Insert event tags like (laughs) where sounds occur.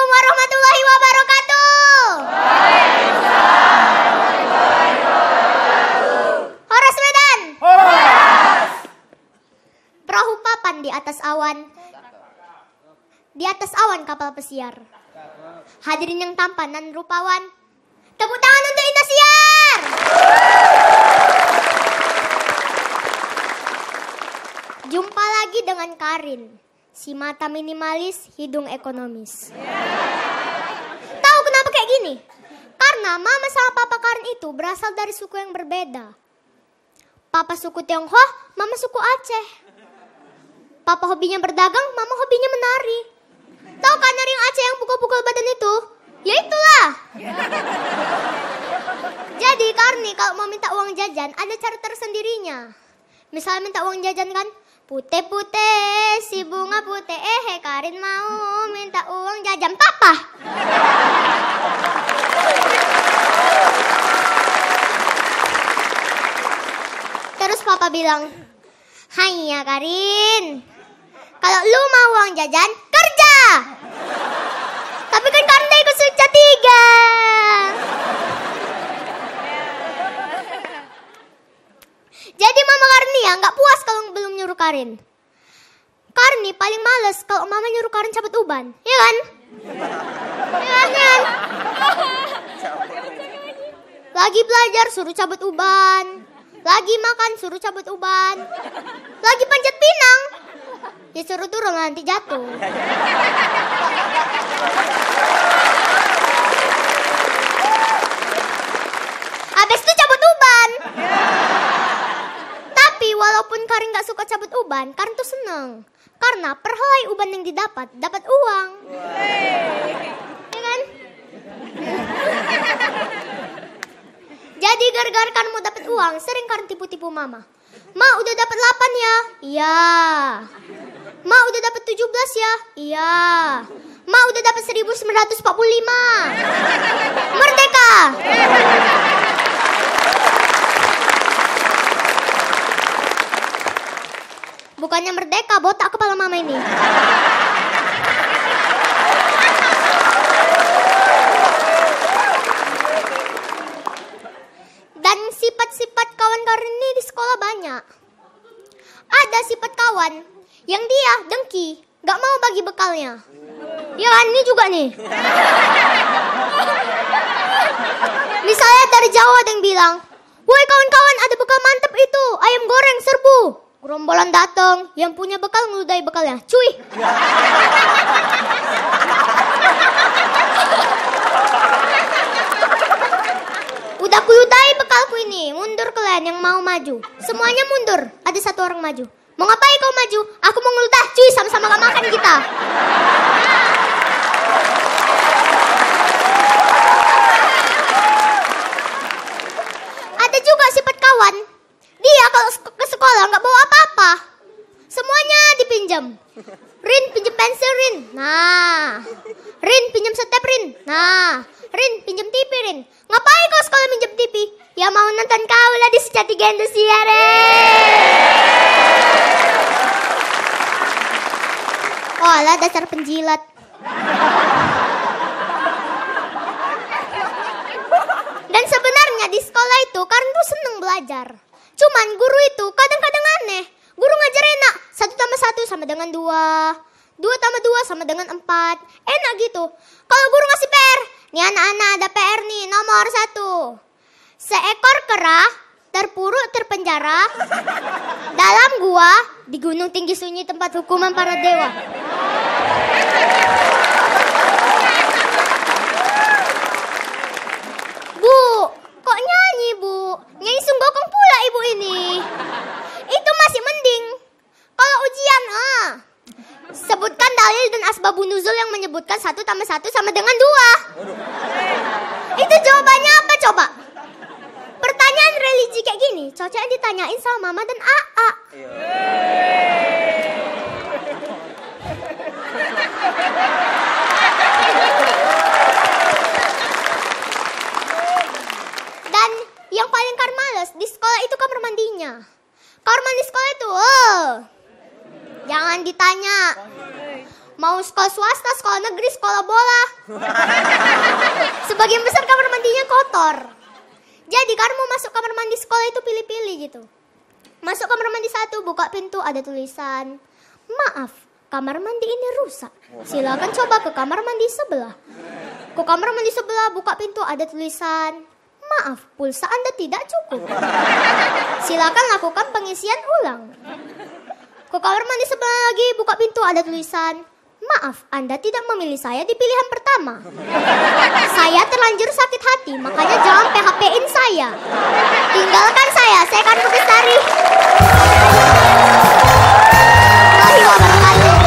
Assalamualaikum warahmatullahi wabarakatuh. Horas Medan. Perahu papan di atas awan. Di atas awan kapal pesiar. Hadirin yang tampan dan rupawan. Tepuk tangan untuk Indosiar. Jumpa lagi dengan Karin. Si mata minimalis, hidung ekonomis. Tahu kenapa kayak gini? Karena mama sama papa Karin itu berasal dari suku yang berbeda. Papa suku Tionghoa, mama suku Aceh. Papa hobinya berdagang, mama hobinya menari. Tahu kan yang Aceh yang pukul-pukul badan itu? Ya itulah. Jadi Karni kalau mau minta uang jajan ada cara tersendirinya. Misalnya minta uang jajan kan, putih-putih si bunga putih, eh Karin mau minta uang jajan papa. Terus papa bilang, Hai ya Karin, kalau lu mau uang jajan, kerja. Tapi kan Karin ikut kerja tiga. Jadi mama Karni ya nggak puas kalau nyuruh Karin. Karni paling males kalau mama nyuruh Karin cabut uban, ya kan? Ya kan? Lagi belajar suruh cabut uban. Lagi makan suruh cabut uban. Lagi panjat pinang. Ya suruh turun nanti jatuh. Habis itu cabut uban. Tapi walaupun Karin gak suka cabut uban, Karin tuh seneng. Karena per helai uban yang didapat, dapat uang. Ya kan? Jadi gara-gara Karin mau dapat uang, sering Karin tipu-tipu mama. Ma udah dapat 8 ya? Iya. Ma udah dapat 17 ya? Iya. Ma udah dapat 1945. Merdeka. Bukannya merdeka, botak kepala mama ini. Dan sifat-sifat kawan Karin ini di sekolah banyak. Ada sifat kawan yang dia dengki, gak mau bagi bekalnya. Ya ini juga nih. Misalnya dari Jawa ada yang bilang, Woi kawan-kawan ada bekal mantep itu, ayam goreng serbu. Gerombolan datang, yang punya bekal ngeludahi bekalnya. Cuy. Udah kuludahi bekalku ini, mundur kalian yang mau maju. Semuanya mundur, ada satu orang maju. Mau ngapain kau maju? Aku mau ngeludah, cuy, sama-sama gak makan kita. Ada juga sifat kawan. Dia kalau sek- ke sekolah nggak bawa apa-apa. Semuanya dipinjam. Rin pinjam pensil Rin. Nah. Rin pinjam step Rin. Nah. Rin pinjam TV Rin. Ngapain kau sekolah minjem TV? Ya mau nonton kau lah di sejati gendus ya Oh alah dasar penjilat. Dan sebenarnya di sekolah itu Karin tuh seneng belajar. Cuman guru itu kadang-kadang aneh. Guru ngajar enak. Satu tambah satu sama dengan dua. Dua tambah dua sama dengan empat. Enak gitu. Kalau guru ngasih PR. Nih anak-anak ada PR nih nomor satu. Seekor kera terpuruk terpenjara dalam gua di gunung tinggi sunyi tempat hukuman para dewa. Dalil dan asbabun nuzul yang menyebutkan satu tambah satu sama dengan dua. Itu jawabannya apa coba? Pertanyaan religi kayak gini, cocoknya ditanyain sama mama dan AA. Dan yang paling kar males di sekolah itu kamar mandinya. Kamar mandi sekolah itu, oh, jangan ditanya. Mau sekolah swasta, sekolah negeri, sekolah bola. (laughs) Sebagian besar kamar mandinya kotor. Jadi karena mau masuk kamar mandi sekolah itu pilih-pilih gitu. Masuk kamar mandi satu, buka pintu, ada tulisan, maaf, kamar mandi ini rusak. Silakan coba ke kamar mandi sebelah. Ke kamar mandi sebelah, buka pintu, ada tulisan, maaf, pulsa Anda tidak cukup. Silakan lakukan pengisian ulang. Ke kamar mandi sebelah lagi, buka pintu, ada tulisan, Maaf, Anda tidak memilih saya di pilihan pertama. Saya terlanjur sakit hati, makanya jangan PHP-in saya. Tinggalkan saya, saya akan lestari. terima kasih